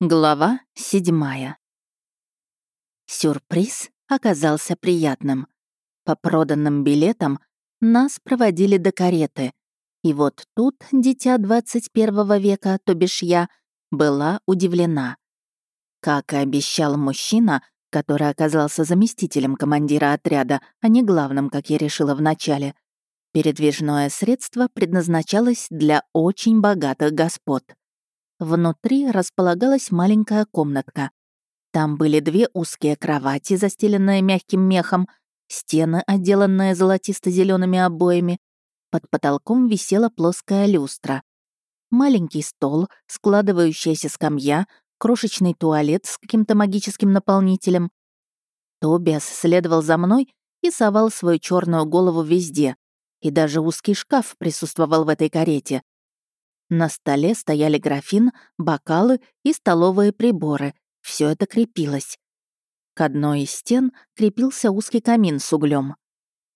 Глава седьмая. Сюрприз оказался приятным. По проданным билетам нас проводили до кареты. И вот тут дитя 21 века, то бишь я, была удивлена. Как и обещал мужчина, который оказался заместителем командира отряда, а не главным, как я решила вначале, передвижное средство предназначалось для очень богатых господ. Внутри располагалась маленькая комнатка. Там были две узкие кровати, застеленные мягким мехом, стены, отделанные золотисто зелеными обоями. Под потолком висела плоская люстра. Маленький стол, складывающаяся скамья, крошечный туалет с каким-то магическим наполнителем. Тобиас следовал за мной и совал свою черную голову везде. И даже узкий шкаф присутствовал в этой карете, на столе стояли графин, бокалы и столовые приборы. Все это крепилось. К одной из стен крепился узкий камин с углем.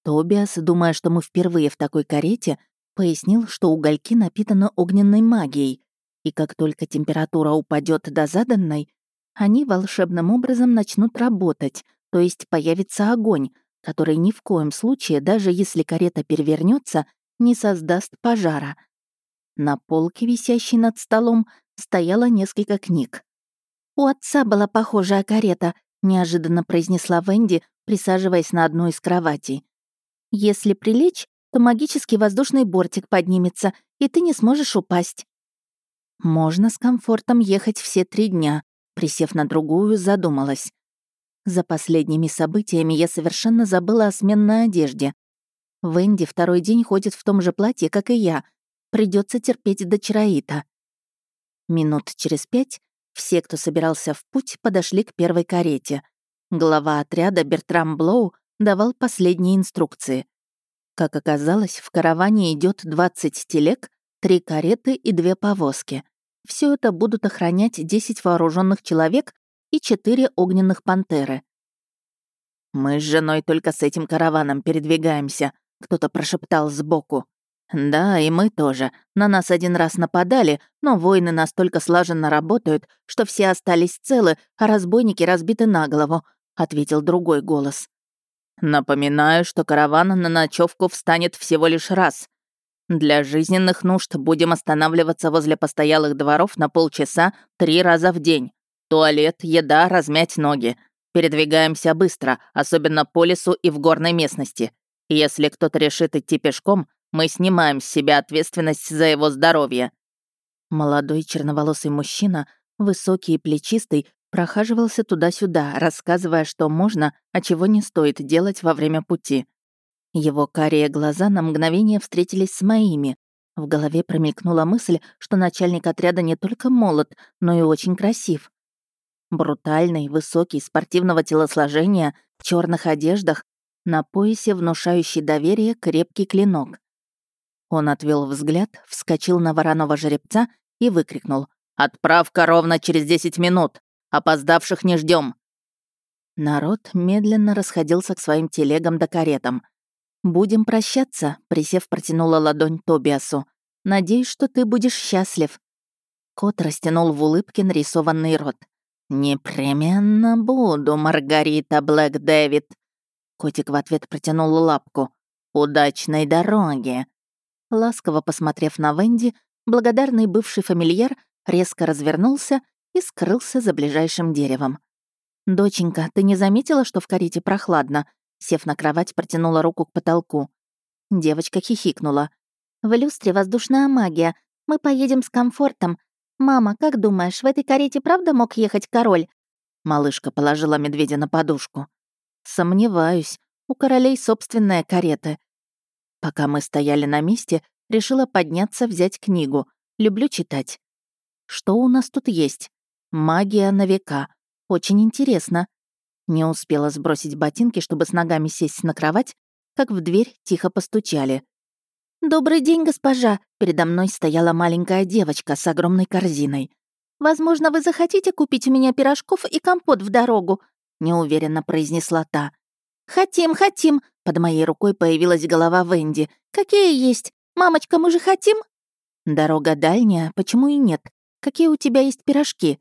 Тобиас, думая, что мы впервые в такой карете, пояснил, что угольки напитаны огненной магией, и как только температура упадет до заданной, они волшебным образом начнут работать, то есть появится огонь, который ни в коем случае, даже если карета перевернется, не создаст пожара — на полке, висящей над столом, стояло несколько книг. «У отца была похожая карета», — неожиданно произнесла Венди, присаживаясь на одну из кроватей. «Если прилечь, то магический воздушный бортик поднимется, и ты не сможешь упасть». «Можно с комфортом ехать все три дня», — присев на другую, задумалась. За последними событиями я совершенно забыла о сменной одежде. Венди второй день ходит в том же платье, как и я, Придется терпеть до Чараита. Минут через пять все, кто собирался в путь, подошли к первой карете. Глава отряда Бертрам Блоу давал последние инструкции. Как оказалось, в караване идет 20 телег, три кареты и две повозки. Все это будут охранять 10 вооруженных человек и 4 огненных пантеры. «Мы с женой только с этим караваном передвигаемся», — кто-то прошептал сбоку. «Да, и мы тоже. На нас один раз нападали, но воины настолько слаженно работают, что все остались целы, а разбойники разбиты на голову», — ответил другой голос. «Напоминаю, что караван на ночевку встанет всего лишь раз. Для жизненных нужд будем останавливаться возле постоялых дворов на полчаса три раза в день. Туалет, еда, размять ноги. Передвигаемся быстро, особенно по лесу и в горной местности. Если кто-то решит идти пешком, мы снимаем с себя ответственность за его здоровье». Молодой черноволосый мужчина, высокий и плечистый, прохаживался туда-сюда, рассказывая, что можно, а чего не стоит делать во время пути. Его карие глаза на мгновение встретились с моими. В голове промелькнула мысль, что начальник отряда не только молод, но и очень красив. Брутальный, высокий, спортивного телосложения, в черных одеждах, на поясе внушающий доверие крепкий клинок. Он отвел взгляд, вскочил на вороного жеребца и выкрикнул. «Отправка ровно через десять минут! Опоздавших не ждем. Народ медленно расходился к своим телегам да каретам. «Будем прощаться», — присев протянула ладонь Тобиасу. «Надеюсь, что ты будешь счастлив». Кот растянул в улыбке нарисованный рот. «Непременно буду, Маргарита Блэк Дэвид». Котик в ответ протянул лапку. «Удачной дороги!» Ласково посмотрев на Венди, благодарный бывший фамильяр резко развернулся и скрылся за ближайшим деревом. «Доченька, ты не заметила, что в карете прохладно?» Сев на кровать, протянула руку к потолку. Девочка хихикнула. «В люстре воздушная магия. Мы поедем с комфортом. Мама, как думаешь, в этой карете правда мог ехать король?» Малышка положила медведя на подушку. «Сомневаюсь. У королей собственная карета. Пока мы стояли на месте, решила подняться взять книгу. Люблю читать. Что у нас тут есть? Магия на века. Очень интересно. Не успела сбросить ботинки, чтобы с ногами сесть на кровать, как в дверь тихо постучали. «Добрый день, госпожа!» Передо мной стояла маленькая девочка с огромной корзиной. «Возможно, вы захотите купить у меня пирожков и компот в дорогу?» неуверенно произнесла та. «Хотим, хотим!» Под моей рукой появилась голова Венди. «Какие есть? Мамочка, мы же хотим?» «Дорога дальняя, почему и нет? Какие у тебя есть пирожки?»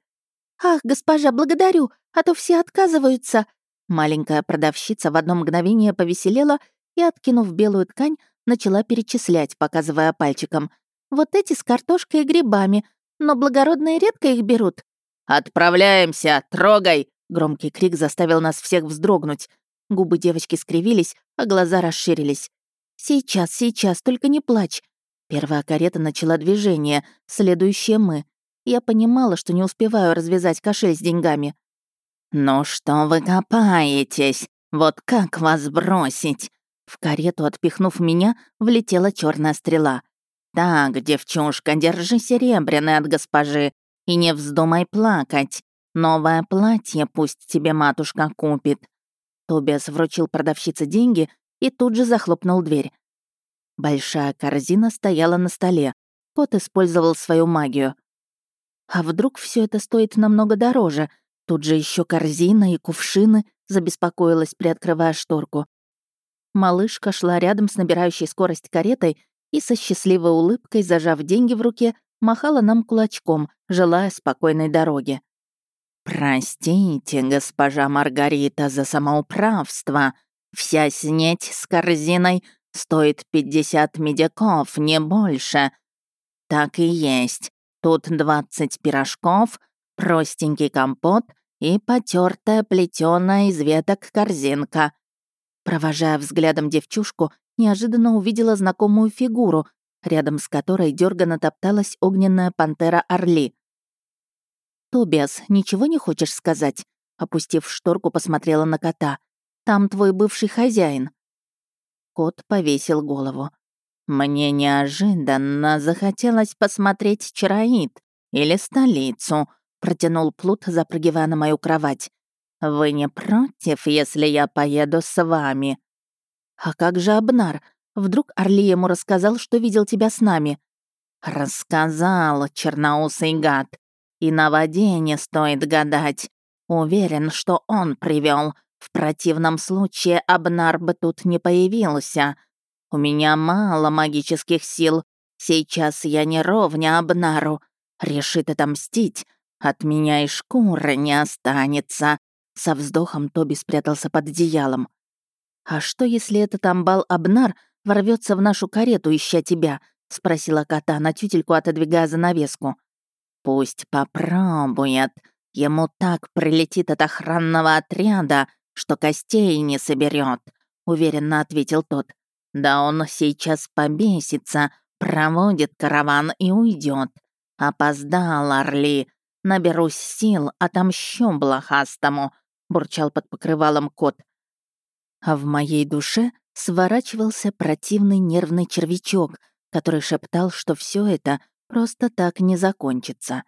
«Ах, госпожа, благодарю, а то все отказываются!» Маленькая продавщица в одно мгновение повеселела и, откинув белую ткань, начала перечислять, показывая пальчиком. «Вот эти с картошкой и грибами, но благородные редко их берут». «Отправляемся! Трогай!» Громкий крик заставил нас всех вздрогнуть. Губы девочки скривились, а глаза расширились. «Сейчас, сейчас, только не плачь!» Первая карета начала движение, следующая мы. Я понимала, что не успеваю развязать кошель с деньгами. «Ну что вы копаетесь? Вот как вас бросить?» В карету, отпихнув меня, влетела черная стрела. «Так, девчушка, держи серебряный от госпожи и не вздумай плакать. Новое платье пусть тебе матушка купит». Тобиас вручил продавщице деньги и тут же захлопнул дверь. Большая корзина стояла на столе. Кот использовал свою магию. А вдруг все это стоит намного дороже? Тут же еще корзина и кувшины, забеспокоилась, приоткрывая шторку. Малышка шла рядом с набирающей скорость каретой и со счастливой улыбкой, зажав деньги в руке, махала нам кулачком, желая спокойной дороги. «Простите, госпожа Маргарита, за самоуправство. Вся снеть с корзиной стоит 50 медиков, не больше. Так и есть. Тут 20 пирожков, простенький компот и потертая плетёная из веток корзинка. Провожая взглядом девчушку, неожиданно увидела знакомую фигуру, рядом с которой дёрганно топталась огненная пантера Орли. «Тобиас, ничего не хочешь сказать?» Опустив шторку, посмотрела на кота. «Там твой бывший хозяин». Кот повесил голову. «Мне неожиданно захотелось посмотреть Чароид или столицу», протянул Плут, запрыгивая на мою кровать. «Вы не против, если я поеду с вами?» «А как же Абнар? Вдруг Орли ему рассказал, что видел тебя с нами?» «Рассказал, черноусый гад. И на воде не стоит гадать. Уверен, что он привел. В противном случае Абнар бы тут не появился. У меня мало магических сил. Сейчас я не ровня Абнару. Решит отомстить. От меня и шкуры не останется. Со вздохом Тоби спрятался под одеялом. «А что, если этот амбал Абнар ворвется в нашу карету, ища тебя?» — спросила кота на тютельку, отодвигая занавеску. «Пусть попробует. Ему так прилетит от охранного отряда, что костей не соберет, уверенно ответил тот. «Да он сейчас побесится, проводит караван и уйдет. Опоздал, Орли. Наберусь сил, отомщу блохастому бурчал под покрывалом кот. А в моей душе сворачивался противный нервный червячок, который шептал, что все это просто так не закончится.